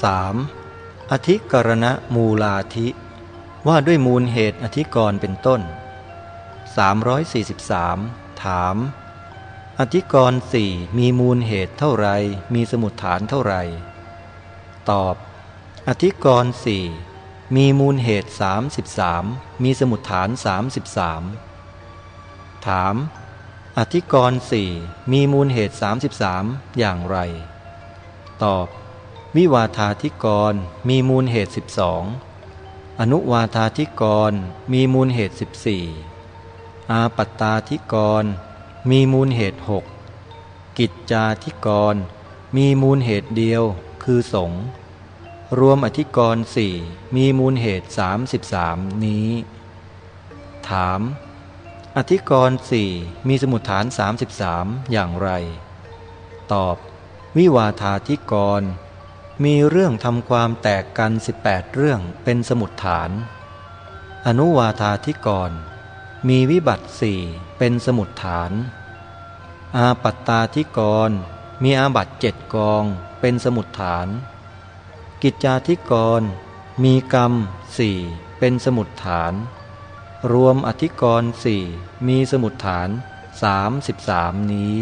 3. อธิกรณะมูลาธิ ว่าด้วยมูลเหตุอธิกรณ์เป็นต้น 343 ถาม อธิกรณ์สี่มีมูลเหตุเท่าไร มีสมุดฐานเท่าไร ตอบ อธิกรณ์สี่มีมูลเหตุ 33 มีสมุดฐาน 33 ถาม อธิกรณ์สี่มีมูลเหตุ 33 อย่างไร ตอบ วิวาธาธิกรมีมูลเหตุ 12 อนุวาธาธิกรมีมูลเหตุ 14 อาปัตตาธิกรมีมูลเหตุ 6 กิจจาธิกรมีมูลเหตุเดียวคือสงรวมอธิกรณ์สี่มีมูลเหตุ 33 นี้ ถาม อธิกรณ์สี่มีสมุดฐาน 33 อย่างไร ตอบ วิวาธาธิกร มีเรื่องทำความแตกกัน 18 เรื่องเป็นสมุดฐาน อนุวาธาธิกร มีวิบัติสี่เป็นสมุดฐาน อาปัตตาธิกร มีอาบัตเจ็ดกองเป็นสมุดฐาน กิจจาธิกร มีกรรมสี่เป็นสมุดฐาน รวมอธิกรสี่มีสมุดฐาน 33 นี้